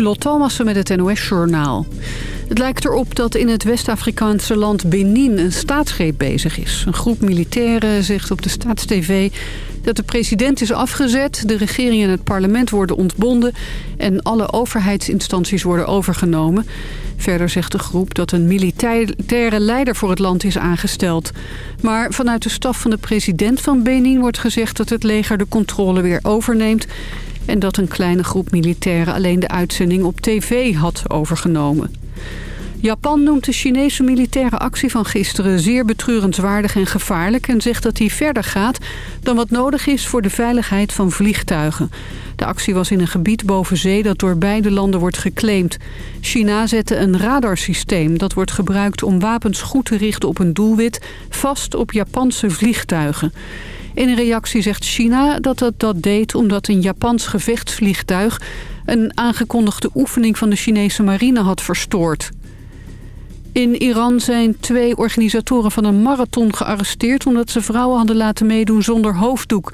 Lot Thomassen met het NOS-journaal. Het lijkt erop dat in het West-Afrikaanse land Benin een staatsgreep bezig is. Een groep militairen zegt op de staatstv dat de president is afgezet... de regering en het parlement worden ontbonden... en alle overheidsinstanties worden overgenomen. Verder zegt de groep dat een militaire leider voor het land is aangesteld. Maar vanuit de staf van de president van Benin wordt gezegd... dat het leger de controle weer overneemt en dat een kleine groep militairen alleen de uitzending op tv had overgenomen. Japan noemt de Chinese militaire actie van gisteren zeer betreurenswaardig en gevaarlijk... en zegt dat die verder gaat dan wat nodig is voor de veiligheid van vliegtuigen. De actie was in een gebied boven zee dat door beide landen wordt geclaimd. China zette een radarsysteem dat wordt gebruikt om wapens goed te richten op een doelwit... vast op Japanse vliegtuigen. In een reactie zegt China dat het dat deed omdat een Japans gevechtsvliegtuig... een aangekondigde oefening van de Chinese marine had verstoord. In Iran zijn twee organisatoren van een marathon gearresteerd... omdat ze vrouwen hadden laten meedoen zonder hoofddoek.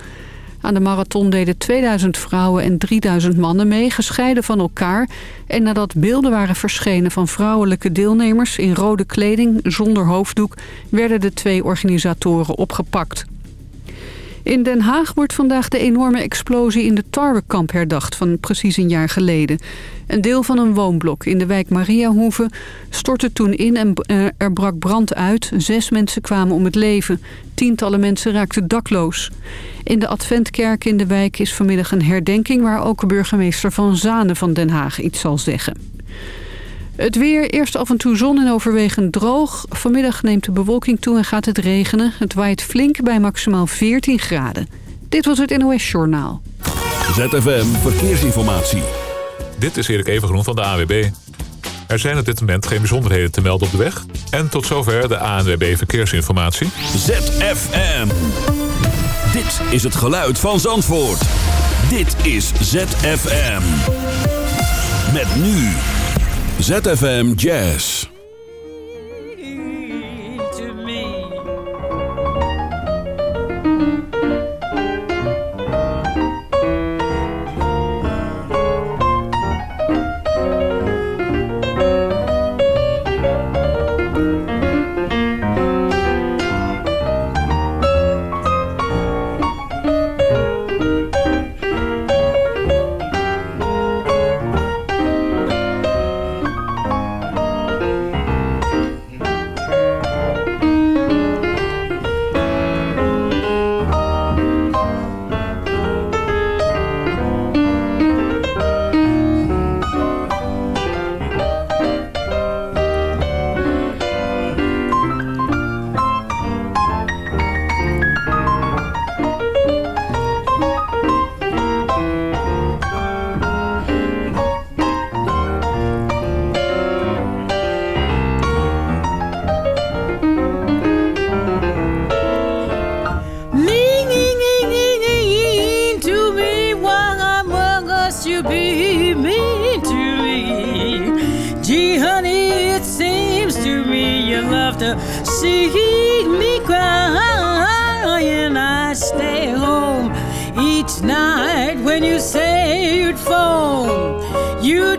Aan de marathon deden 2000 vrouwen en 3000 mannen mee, gescheiden van elkaar. En nadat beelden waren verschenen van vrouwelijke deelnemers in rode kleding zonder hoofddoek... werden de twee organisatoren opgepakt. In Den Haag wordt vandaag de enorme explosie in de tarwekamp herdacht van precies een jaar geleden. Een deel van een woonblok in de wijk Mariahoeve stortte toen in en er brak brand uit. Zes mensen kwamen om het leven. Tientallen mensen raakten dakloos. In de Adventkerk in de wijk is vanmiddag een herdenking... waar ook burgemeester Van Zanen van Den Haag iets zal zeggen. Het weer, eerst af en toe zon en overwegend droog. Vanmiddag neemt de bewolking toe en gaat het regenen. Het waait flink bij maximaal 14 graden. Dit was het NOS Journaal. ZFM Verkeersinformatie. Dit is Erik Evengroen van de AWB. Er zijn op dit moment geen bijzonderheden te melden op de weg. En tot zover de ANWB Verkeersinformatie. ZFM. Dit is het geluid van Zandvoort. Dit is ZFM. Met nu... ZFM Jazz.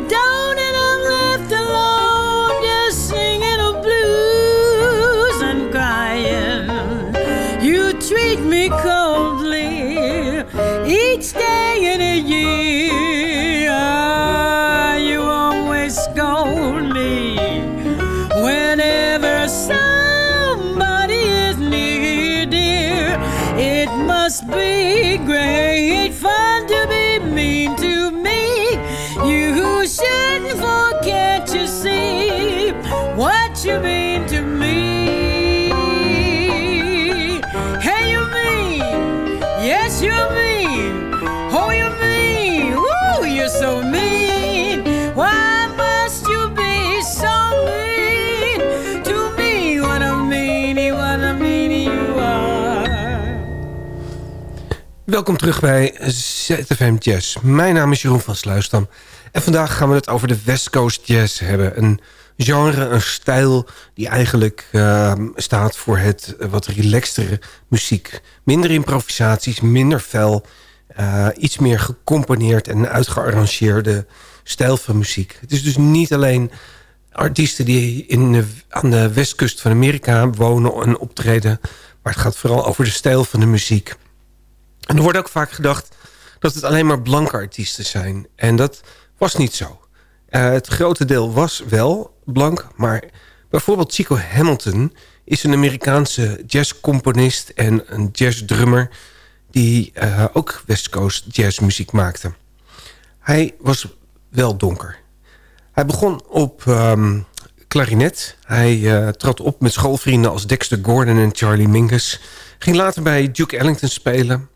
Don't. Welkom terug bij ZFM Jazz. Mijn naam is Jeroen van Sluisdam. En vandaag gaan we het over de West Coast Jazz hebben. Een genre, een stijl die eigenlijk uh, staat voor het wat relaxtere muziek. Minder improvisaties, minder fel. Uh, iets meer gecomponeerd en uitgearrangeerde stijl van muziek. Het is dus niet alleen artiesten die in aan de westkust van Amerika wonen en optreden... maar het gaat vooral over de stijl van de muziek. Er wordt ook vaak gedacht dat het alleen maar blanke artiesten zijn. En dat was niet zo. Uh, het grote deel was wel blank, maar bijvoorbeeld Chico Hamilton... is een Amerikaanse jazzcomponist en een jazzdrummer... die uh, ook West Coast jazzmuziek maakte. Hij was wel donker. Hij begon op um, klarinet. Hij uh, trad op met schoolvrienden als Dexter Gordon en Charlie Mingus. Ging later bij Duke Ellington spelen.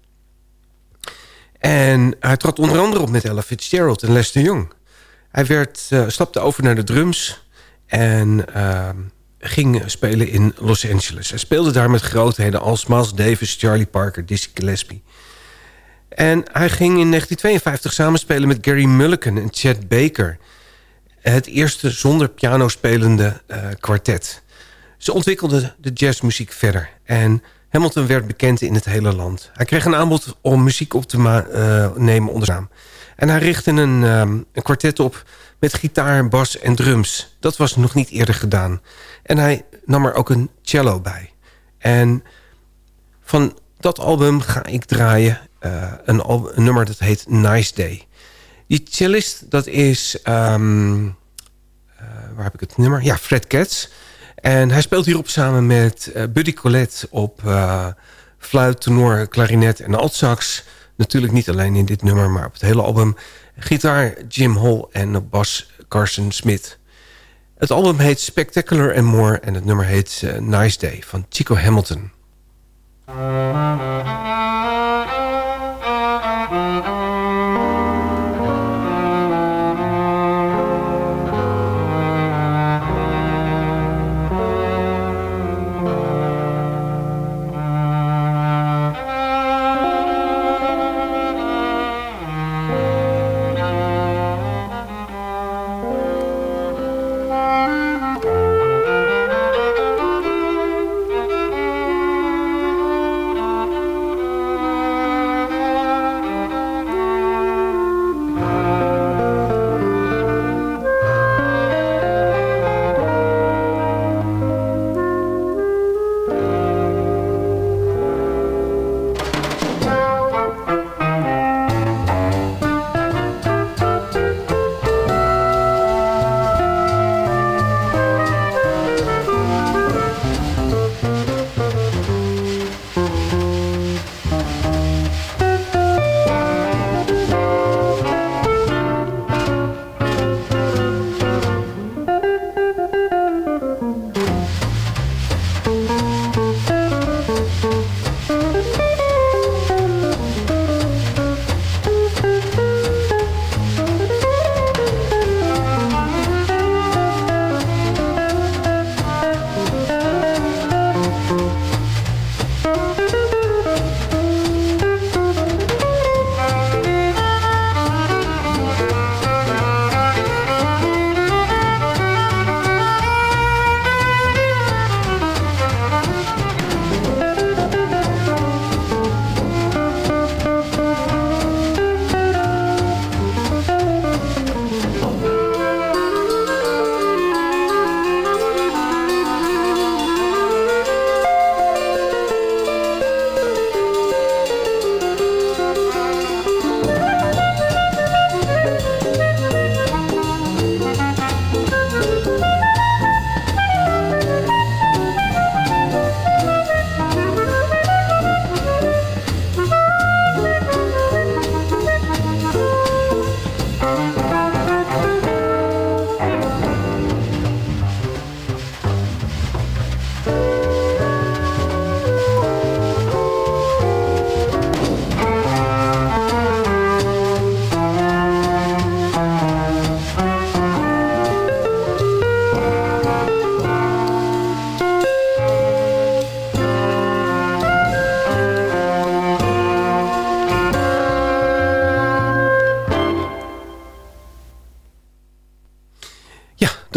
En hij trad onder andere op met Ella Fitzgerald en Lester Young. Hij werd, uh, stapte over naar de drums en uh, ging spelen in Los Angeles. Hij speelde daar met grootheden als Miles Davis, Charlie Parker, Dizzy Gillespie. En hij ging in 1952 samenspelen met Gary Mulliken en Chet Baker. Het eerste zonder piano spelende uh, kwartet. Ze ontwikkelden de jazzmuziek verder. En Hamilton werd bekend in het hele land. Hij kreeg een aanbod om muziek op te uh, nemen onder naam. En hij richtte een, um, een kwartet op met gitaar, bas en drums. Dat was nog niet eerder gedaan. En hij nam er ook een cello bij. En van dat album ga ik draaien uh, een, nummer dat heet Nice Day. Die cellist, dat is... Uh, waar heb ik het nummer? Ja, Fred Katz. En hij speelt hierop samen met uh, Buddy Collette op fluit, tenor, klarinet en altsax. Natuurlijk niet alleen in dit nummer, maar op het hele album. Gitaar Jim Hall en bas Carson Smith. Het album heet Spectacular and More en het nummer heet Nice Day van Chico Hamilton.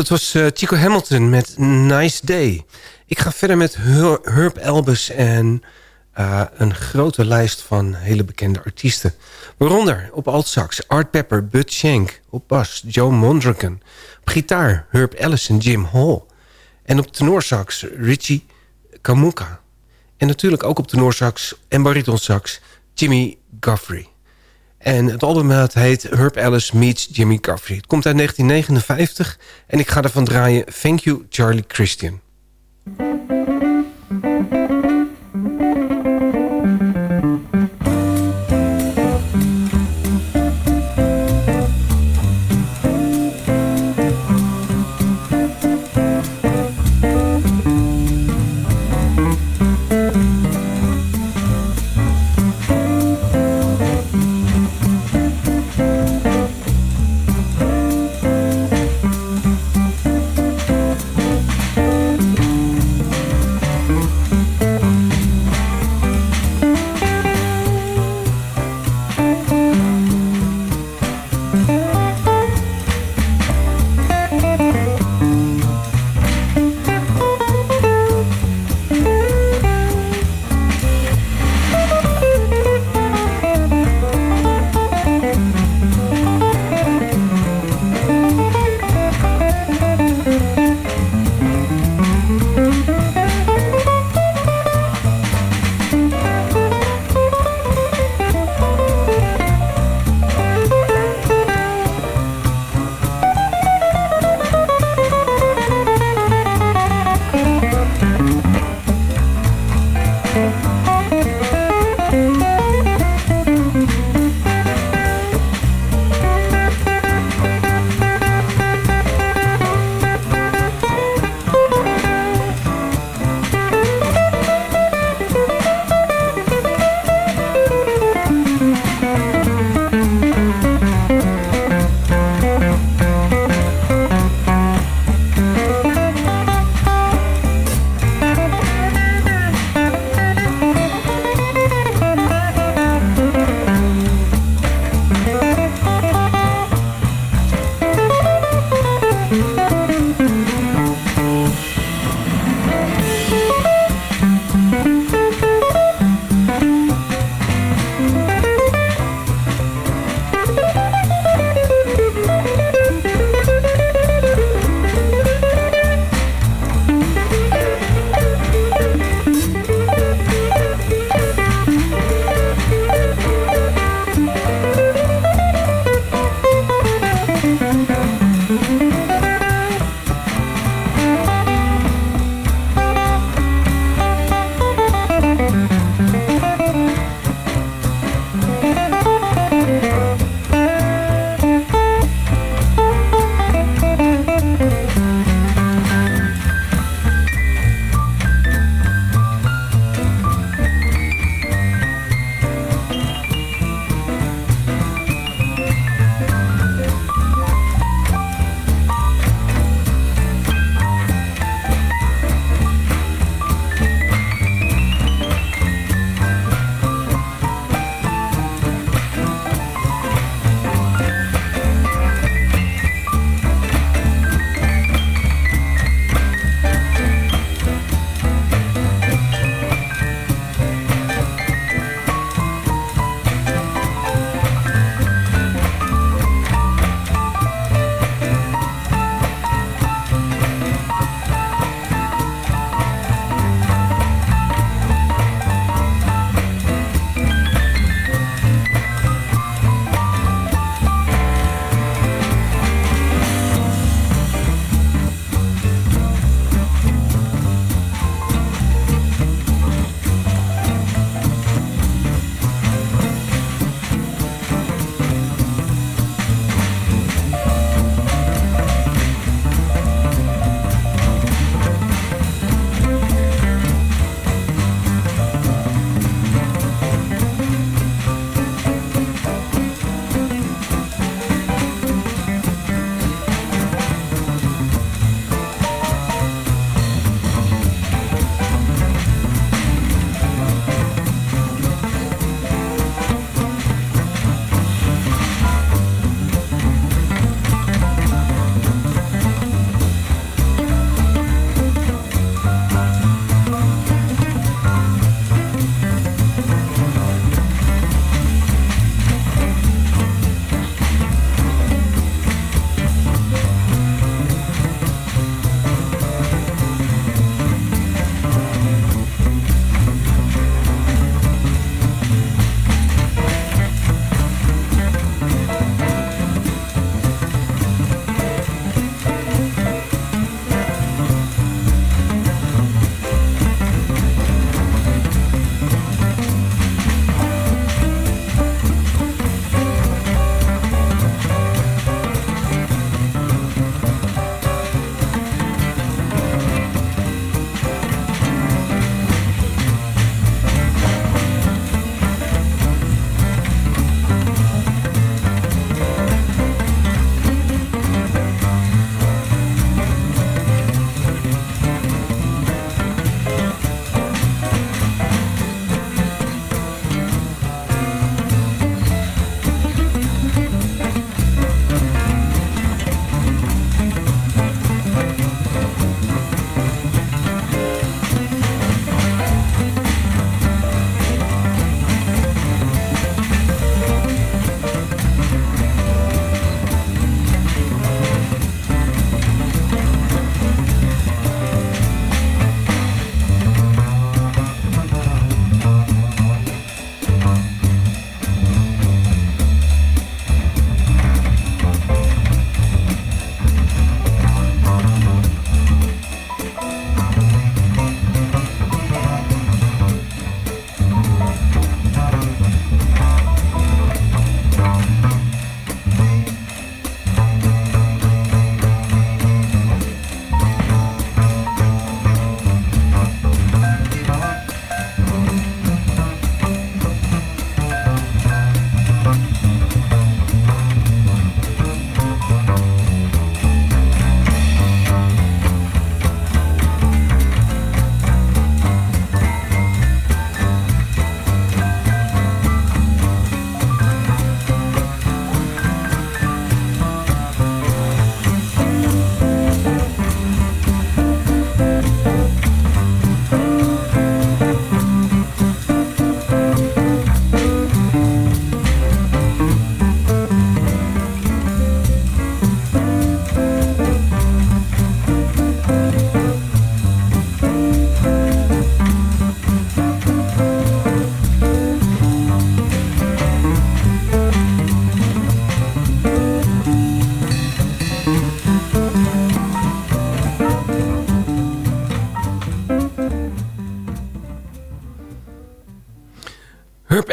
Dat was uh, Chico Hamilton met Nice Day. Ik ga verder met Her Herb Elbus en uh, een grote lijst van hele bekende artiesten. Waaronder op altsax Art Pepper, Bud Shank. Op bas Joe Mondragon. Op gitaar Herb Ellis en Jim Hall. En op tenorsax Richie Kamuka. En natuurlijk ook op tenorsax en baritonsax Jimmy Guthrie. En het album heet Herb Ellis Meets Jimmy Guthrie. Het komt uit 1959 en ik ga ervan draaien Thank You Charlie Christian.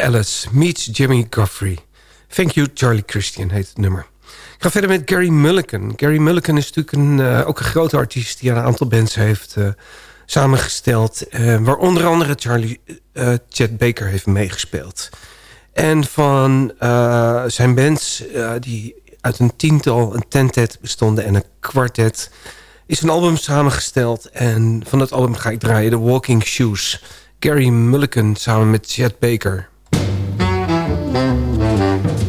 Ellis meets Jimmy Guthrie. Thank You Charlie Christian heet het nummer. Ik ga verder met Gary Mulligan. Gary Mulligan is natuurlijk een, uh, ook een grote artiest... die een aantal bands heeft uh, samengesteld. Uh, waar onder andere Charlie Chet Baker heeft meegespeeld. En van zijn bands die uit een tiental, een tentet bestonden... en een kwartet, is een album samengesteld. En van dat album ga ik draaien The Walking Shoes... Gary Mulligan samen met Chet Baker. 嗯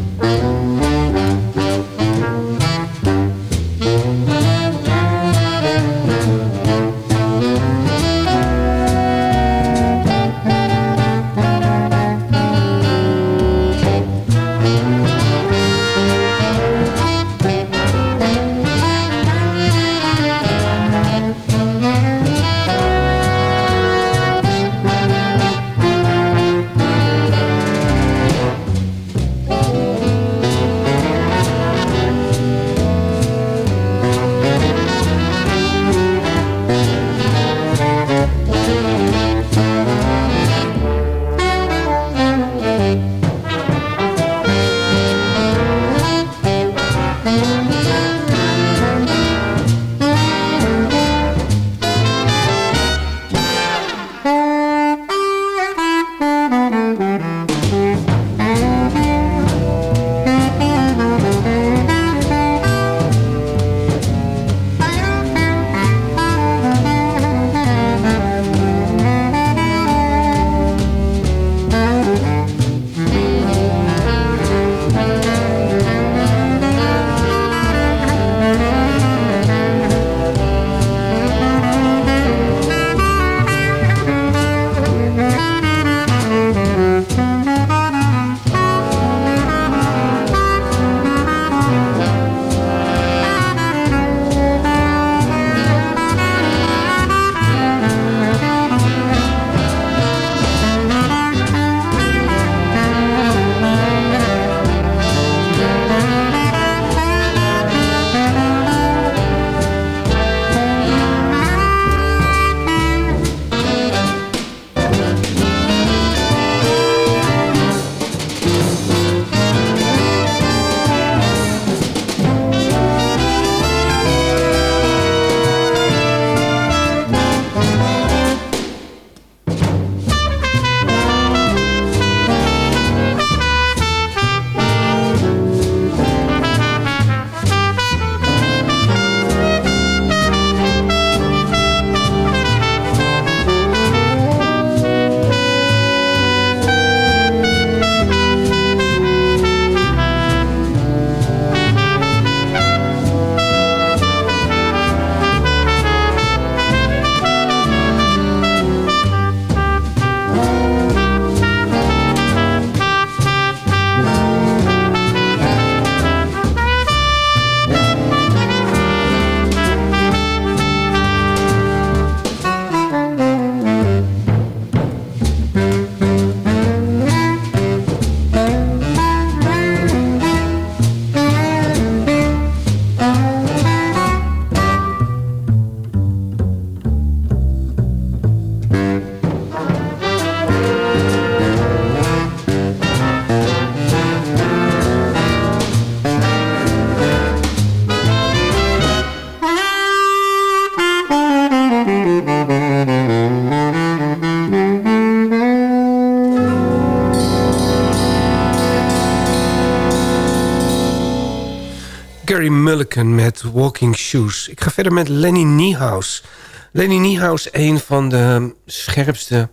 Mulligan met Walking Shoes. Ik ga verder met Lenny Niehaus. Lenny Niehaus, een van de scherpste,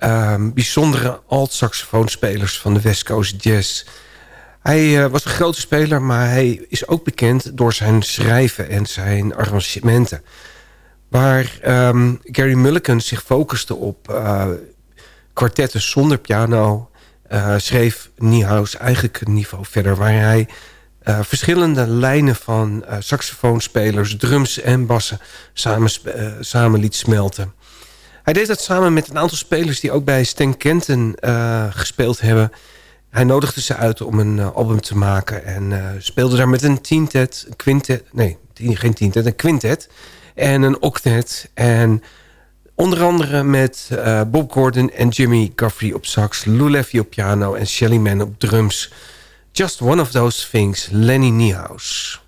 uh, bijzondere alt-saxofoonspelers van de West Coast Jazz. Hij uh, was een grote speler, maar hij is ook bekend door zijn schrijven en zijn arrangementen. Waar um, Gary Mulligan zich focuste op uh, kwartetten zonder piano... Uh, schreef Niehaus eigenlijk een niveau verder... waar hij uh, verschillende lijnen van uh, saxofoonspelers, drums en bassen samen, uh, samen liet smelten. Hij deed dat samen met een aantal spelers die ook bij Stan Kenton gespeeld hebben. Hij nodigde ze uit om een album te maken... en speelde daar met een tientet, een quintet... nee, geen tientet, een quintet en een octet... en Onder andere met Bob Gordon en Jimmy Guffey op sax... Lou Leffy op piano en Shelly Man op drums. Just one of those things, Lenny Niehaus.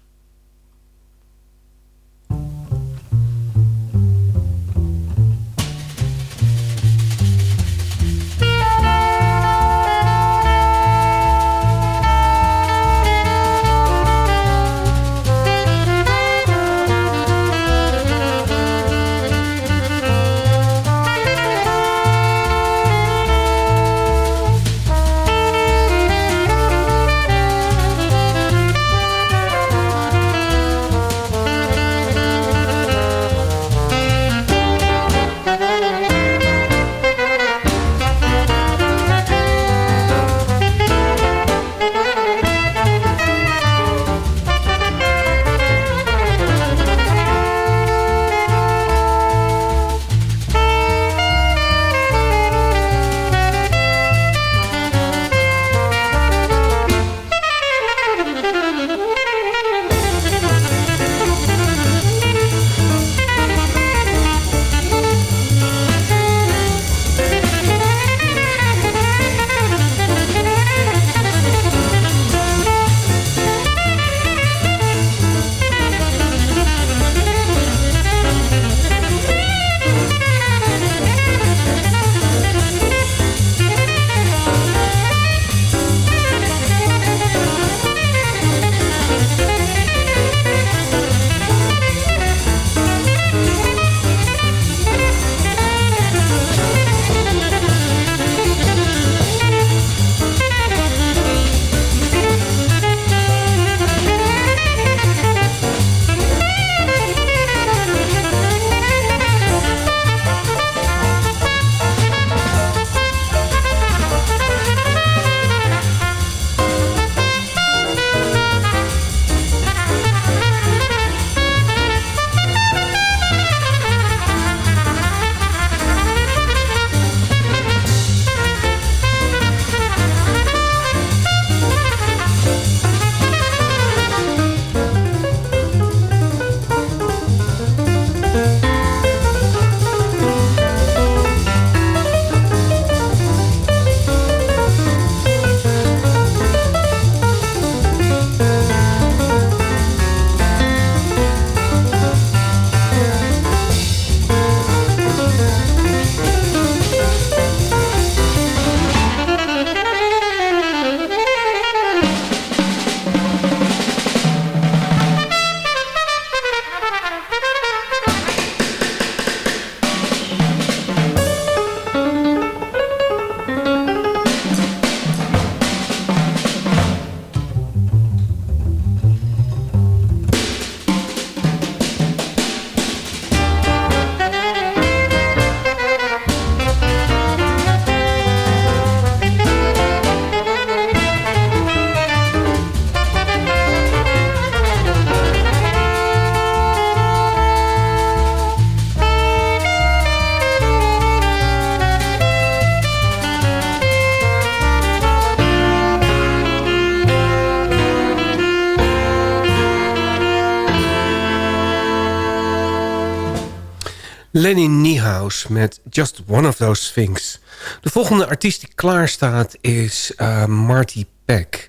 Lenny Niehaus met Just One of Those Things. De volgende artiest die klaar staat is uh, Marty Peck.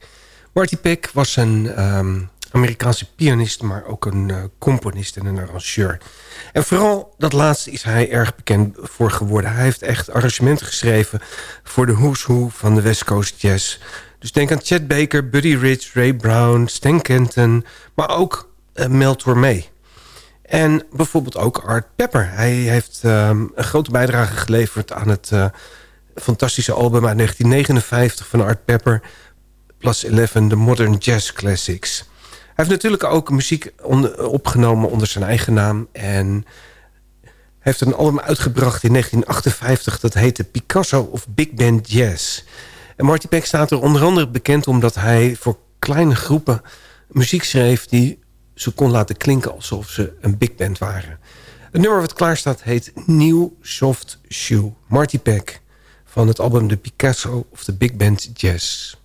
Marty Peck was een um, Amerikaanse pianist... maar ook een uh, componist en een arrangeur. En vooral dat laatste is hij erg bekend voor geworden. Hij heeft echt arrangementen geschreven... voor de who's who van de West Coast Jazz. Dus denk aan Chet Baker, Buddy Rich, Ray Brown, Stan Kenton... maar ook uh, Mel Tormé. En bijvoorbeeld ook Art Pepper. Hij heeft um, een grote bijdrage geleverd aan het uh, fantastische album uit 1959 van Art Pepper. Plus 11, de Modern Jazz Classics. Hij heeft natuurlijk ook muziek opgenomen onder zijn eigen naam. En heeft een album uitgebracht in 1958. Dat heette Picasso of Big Band Jazz. En Marty Peck staat er onder andere bekend omdat hij voor kleine groepen muziek schreef... die ze kon laten klinken alsof ze een big band waren. Het nummer wat klaar staat heet New Soft Shoe. Marty Peck van het album The Picasso of the Big Band Jazz.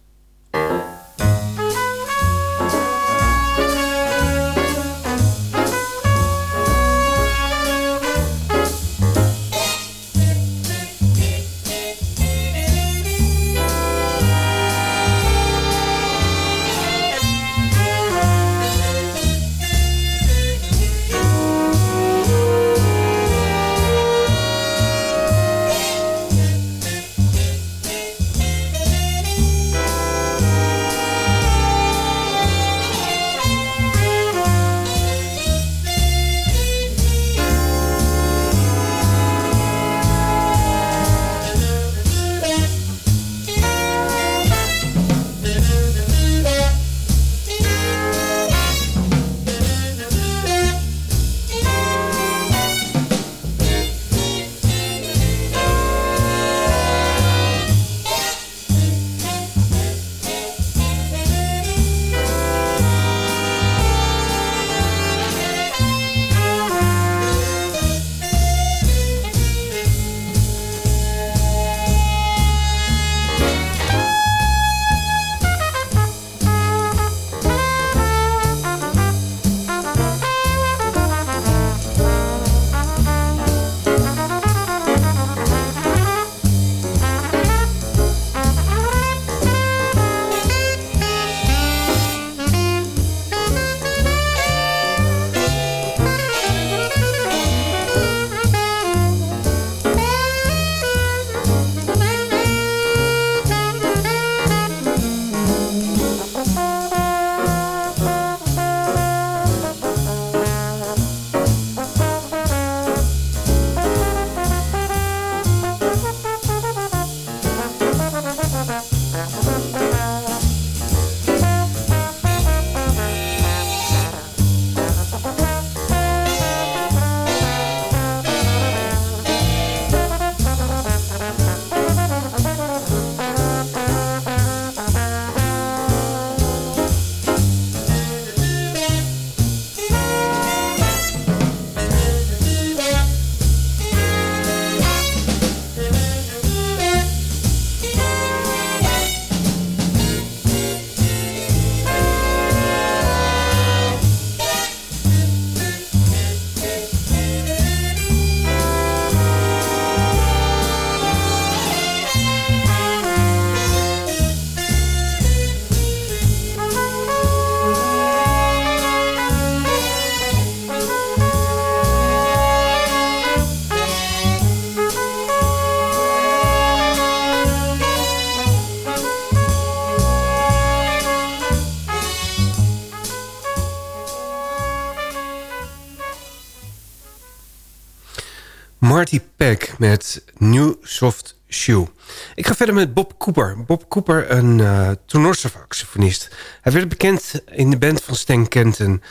Met New Soft Shoe. Ik ga verder met Bob Cooper. Bob Cooper, een uh, tenorsaxofonist. Hij werd bekend in de band van Stan Kenton...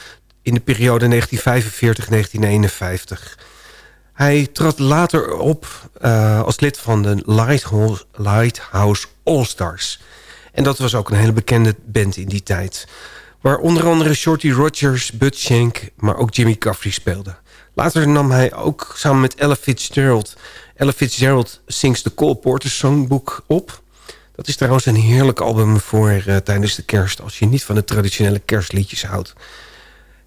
in de periode 1945-1951. Hij trad later op uh, als lid van de Lighthouse, Lighthouse All-Stars. En dat was ook een hele bekende band in die tijd. Waar onder andere Shorty Rogers, Bud Shank, maar ook Jimmy Caffrey speelden. Later nam hij ook samen met Ella Fitzgerald... Ella Fitzgerald Sings the Cole Porter Songbook op. Dat is trouwens een heerlijk album voor uh, tijdens de kerst... als je niet van de traditionele kerstliedjes houdt.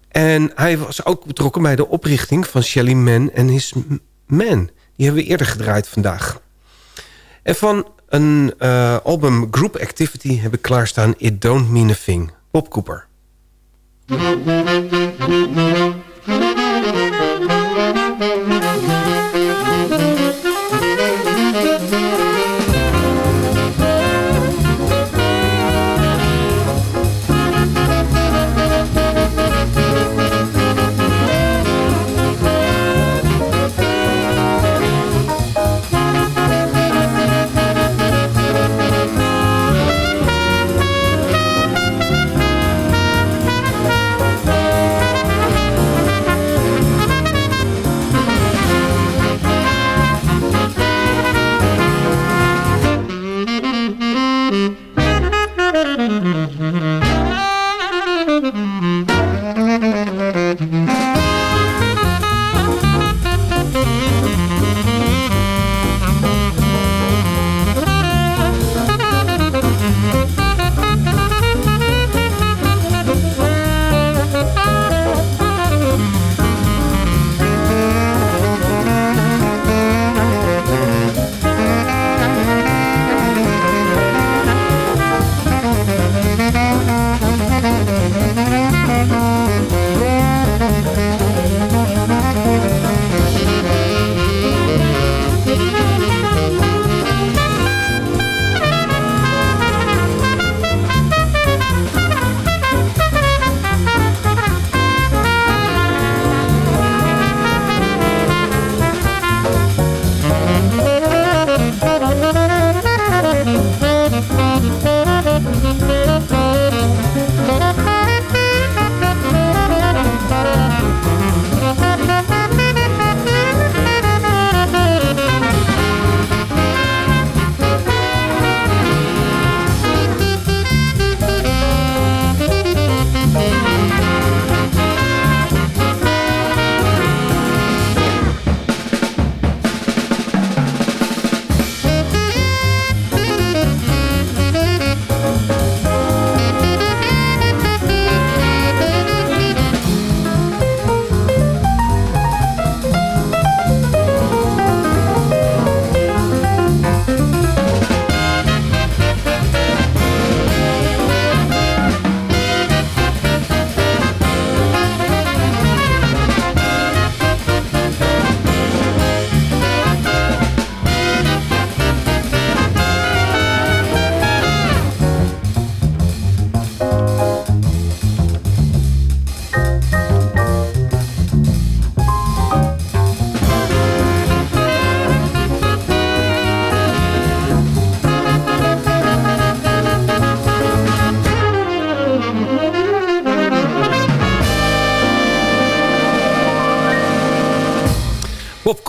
En hij was ook betrokken bij de oprichting van Shelly Man en His Man. Die hebben we eerder gedraaid vandaag. En van een uh, album Group Activity heb ik klaarstaan... It Don't Mean a Thing. Bob Cooper.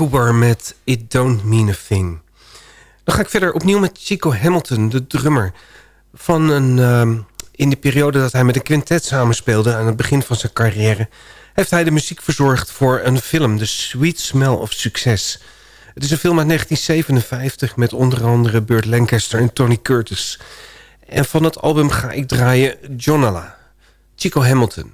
Cooper met It Don't Mean a Thing. Dan ga ik verder opnieuw met Chico Hamilton, de drummer. Van een, uh, in de periode dat hij met een quintet samenspeelde... aan het begin van zijn carrière... heeft hij de muziek verzorgd voor een film... The Sweet Smell of Success. Het is een film uit 1957 met onder andere Burt Lancaster en Tony Curtis. En van het album ga ik draaien Jonala. Chico Hamilton.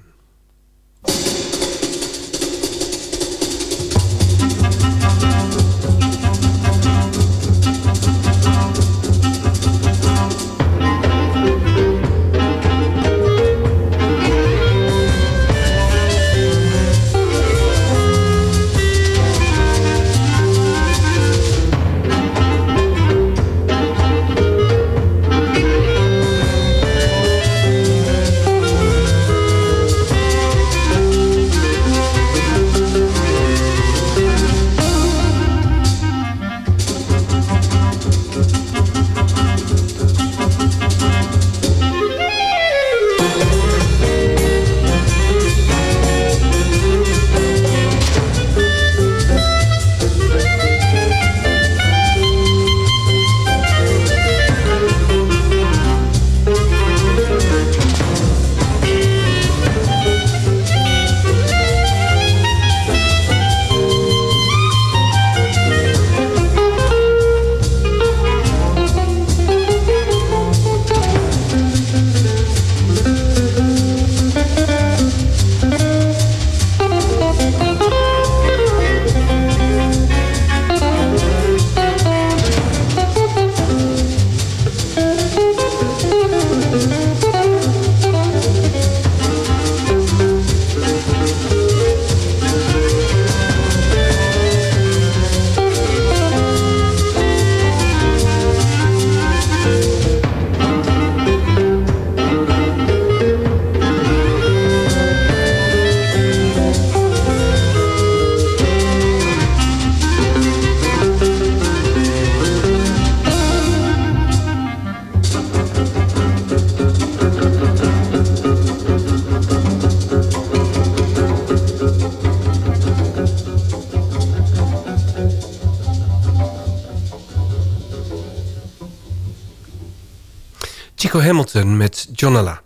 Hamilton met Jonala.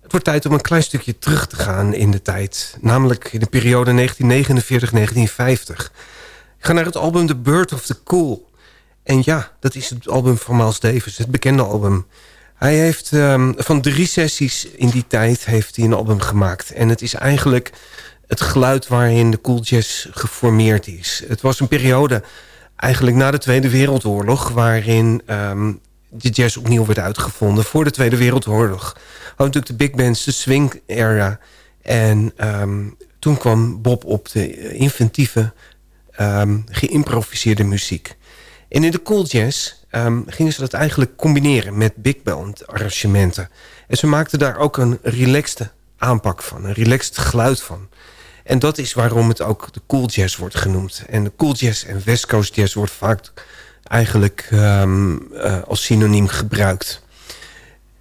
Het wordt tijd om een klein stukje terug te gaan in de tijd. Namelijk in de periode 1949-1950. Ik ga naar het album The Bird of the Cool. En ja, dat is het album van Miles Davis, het bekende album. Hij heeft um, van drie sessies in die tijd heeft hij een album gemaakt. En het is eigenlijk het geluid waarin de cool jazz geformeerd is. Het was een periode eigenlijk na de Tweede Wereldoorlog... waarin um, de jazz opnieuw werd uitgevonden voor de Tweede Wereldoorlog. Had natuurlijk de big bands, de swing era. En um, toen kwam Bob op de inventieve, um, geïmproviseerde muziek. En in de cool jazz um, gingen ze dat eigenlijk combineren met big band arrangementen. En ze maakten daar ook een relaxte aanpak van, een relaxed geluid van. En dat is waarom het ook de cool jazz wordt genoemd. En de cool jazz en West Coast jazz wordt vaak eigenlijk um, uh, als synoniem gebruikt.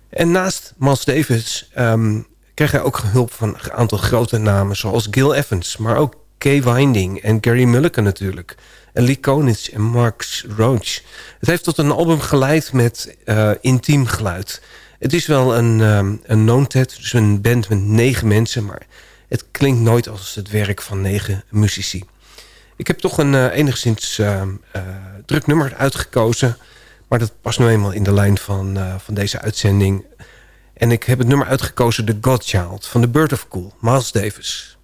En naast Miles Davis um, kreeg hij ook hulp van een aantal grote namen... zoals Gil Evans, maar ook Kay Winding en Gary Mulliken natuurlijk... en Lee Konitz en Max Roach. Het heeft tot een album geleid met uh, intiem geluid. Het is wel een, um, een non-tet, dus een band met negen mensen... maar het klinkt nooit als het werk van negen muzici. Ik heb toch een uh, enigszins druk nummer uitgekozen. Maar dat past nu eenmaal in de lijn van, van deze uitzending. En ik heb het nummer uitgekozen The Godchild van The Bird of Cool, Miles Davis.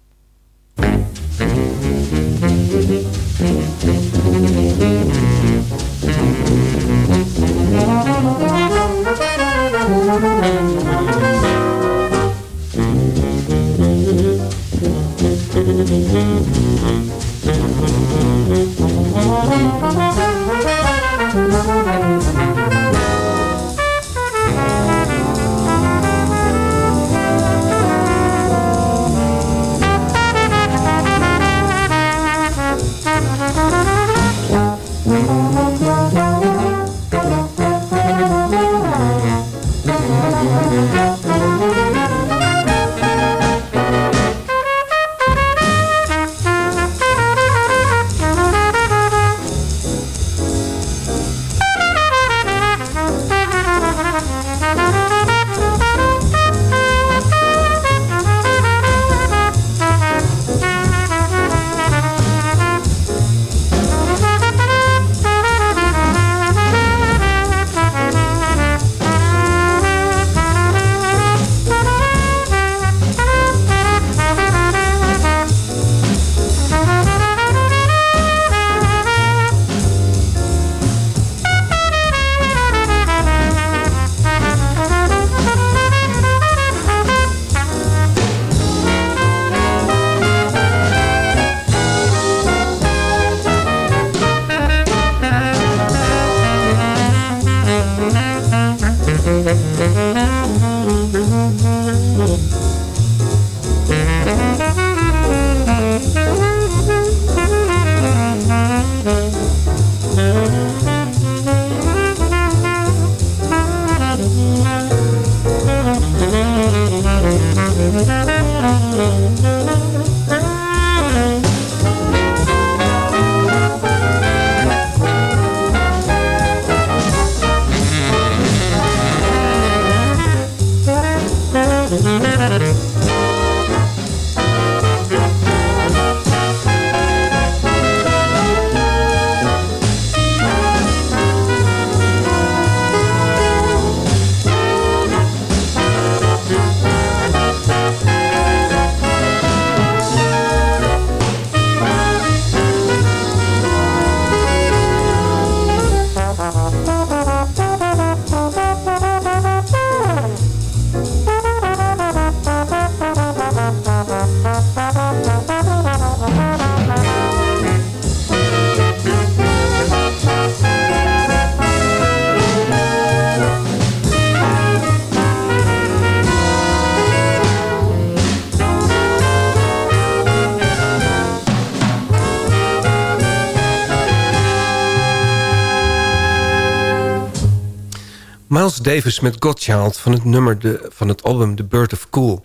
Davis met Godchild van het nummer de, van het album The Bird of Cool.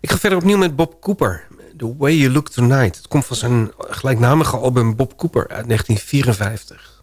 Ik ga verder opnieuw met Bob Cooper. The Way You Look Tonight. Het komt van zijn gelijknamige album Bob Cooper uit 1954.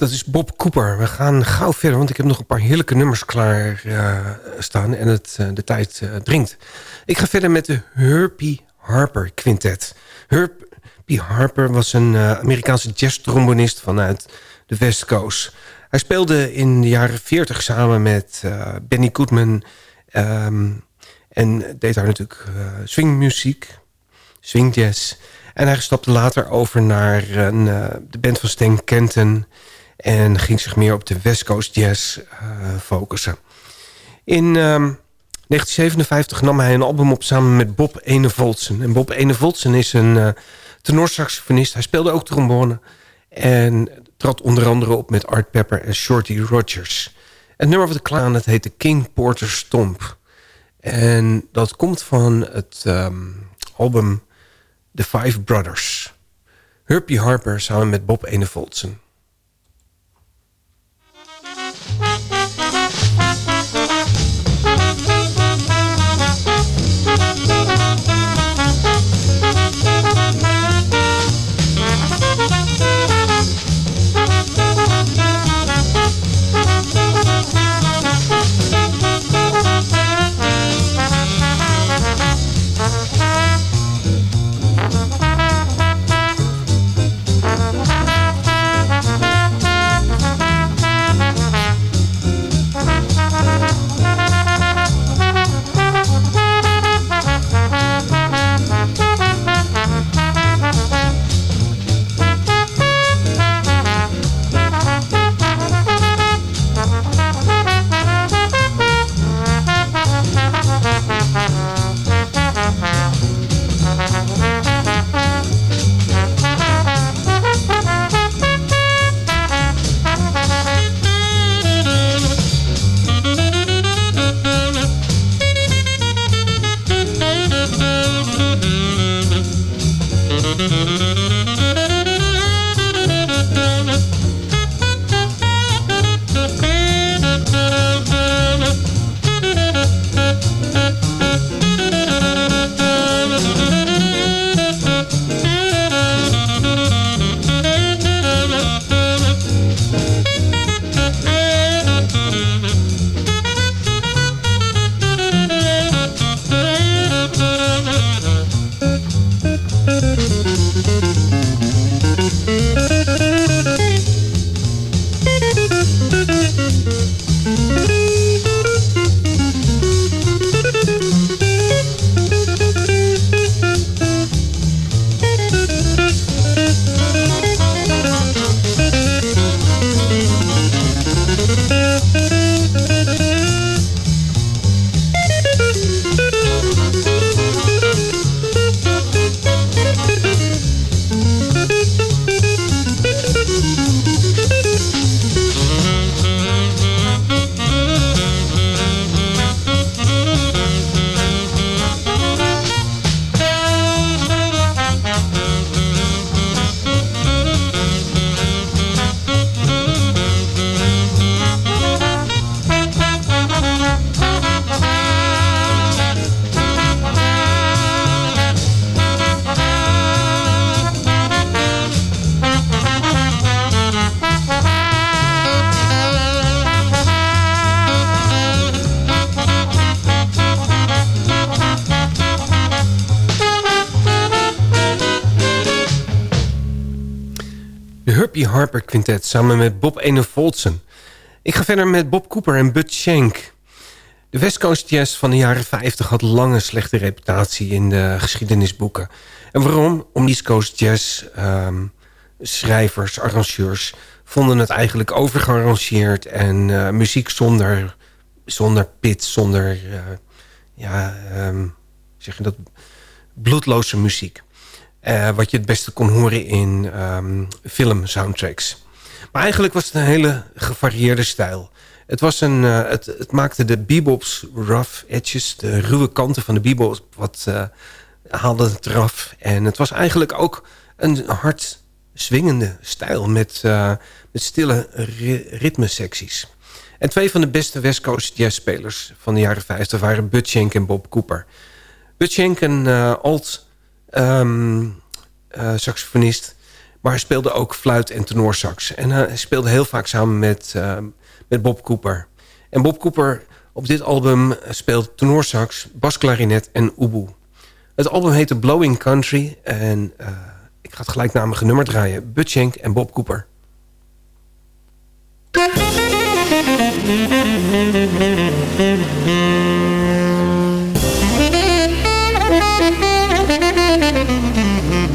Dat is Bob Cooper. We gaan gauw verder, want ik heb nog een paar heerlijke nummers klaar uh, staan. En het, uh, de tijd uh, dringt. Ik ga verder met de Herbie Harper Quintet. Herbie Harper was een Amerikaanse jazz-trombonist vanuit de West Coast. Hij speelde in de jaren 40 samen met Benny Goodman... Um, en deed daar natuurlijk swingmuziek, swingjazz... En hij stapte later over naar de band van Stan Kenton... En ging zich meer op de West Coast Jazz uh, focussen. In um, ehm, 1957 nam hij een album op samen met Bob Enevoltsen. En Bob Enevoltsen is een uh, tenorsaxofonist. Hij speelde ook trombone. En trad onder andere op met Art Pepper en Shorty Rogers. Het nummer wat ik klaar het heet de King Porter Stomp. En dat komt van het um, album The Five Brothers. Herbie Harper samen met Bob Enevoltsen. Harper Quintet samen met Bob Ene Voltsen. Ik ga verder met Bob Cooper en Bud Shank. De West Coast Jazz van de jaren 50 had lange slechte reputatie in de geschiedenisboeken. En waarom? Om East Coast Jazz ehm, schrijvers, arrangeurs... vonden het eigenlijk overgearrangeerd en uh, muziek zonder, zonder pit, zonder... Uh, ja, um, zeg je dat? Bloedloze muziek. Uh, wat je het beste kon horen in um, film soundtracks. Maar eigenlijk was het een hele gevarieerde stijl. Het, was een, uh, het, het, maakte de bebops rough edges, de ruwe kanten van de bebops, wat uh, haalde het eraf. En het was eigenlijk ook een hard swingende stijl met, met stille ritmesecties. En twee van de beste West Coast jazzspelers van de jaren 50 waren Bud Shank en Bob Cooper. Bud Shank, een alt um, saxofonist. Maar hij speelde ook fluit en tenorsax. En hij speelde heel vaak samen met, ehm, met Bob Cooper. En Bob Cooper op dit album eh, speelt tenorsax, basklarinet en oboe. Het album heette Blowing Country. En eh, ik ga het gelijknamige nummer draaien. Bud Shank en Bob Cooper.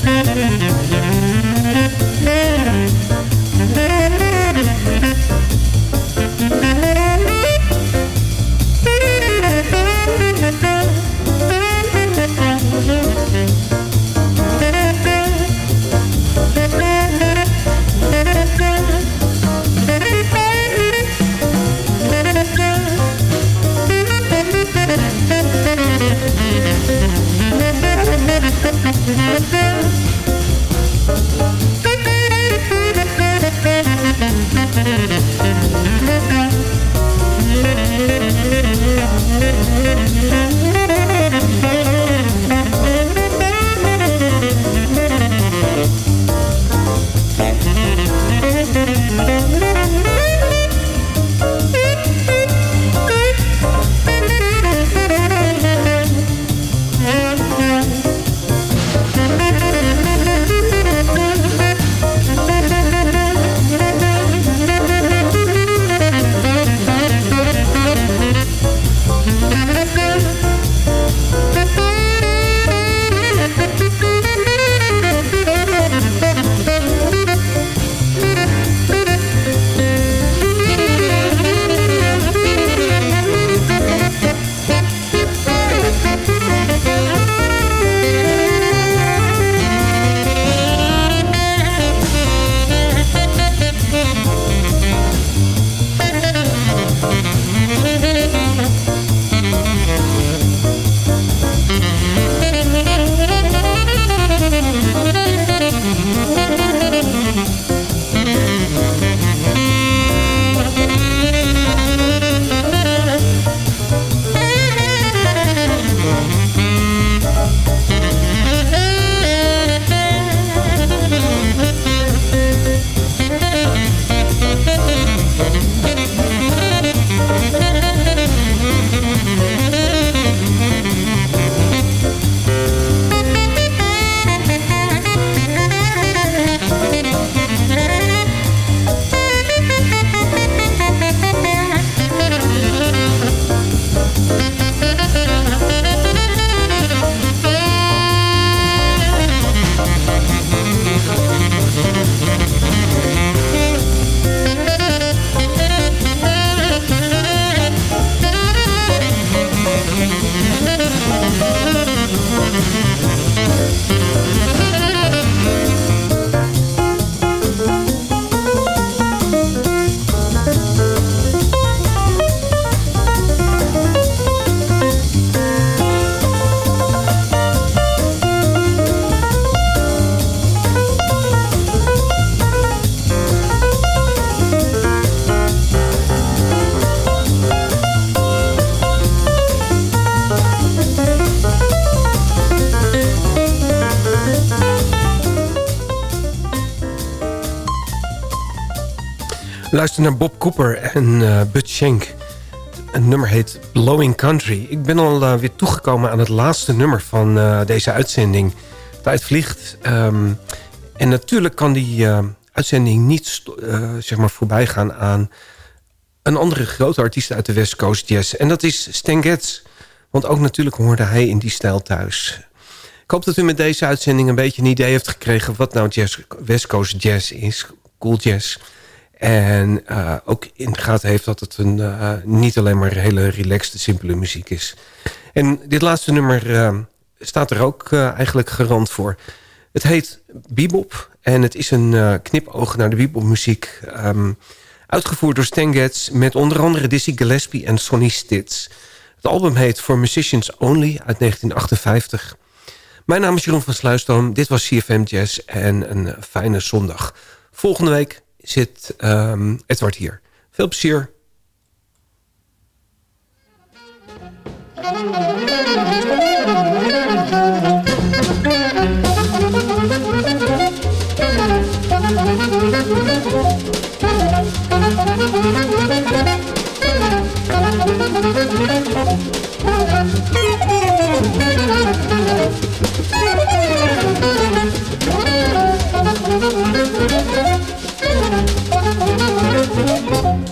Thank you. Thank Luister naar Bob Cooper en uh, Bud Schenk. Een nummer heet Blowing Country. Ik ben al uh, weer toegekomen aan het laatste nummer van uh, deze uitzending. Tijd vliegt. Um, en natuurlijk kan die uitzending niet zeg maar voorbij gaan aan... een andere grote artiest uit de West Coast Jazz. En dat is Stan Getz. Want ook natuurlijk hoorde hij in die stijl thuis. Ik hoop dat u met deze uitzending een beetje een idee heeft gekregen... wat nou West Coast Jazz is. Cool jazz. En uh, ook in de gaten heeft dat het een, uh, niet alleen maar hele relaxed, simpele muziek is. En dit laatste nummer uh, staat er ook eigenlijk garant voor. Het heet Bebop en het is een knipoog naar de bebopmuziek. Um, uitgevoerd door Stan Getz met onder andere Dizzy Gillespie en Sonny Stitz. Het album heet For Musicians Only uit 1958. Mijn naam is Jeroen van Sluisdam. Dit was CFM Jazz en een fijne zondag. Volgende week zit um, Edward hier. Veel plezier. Thank you.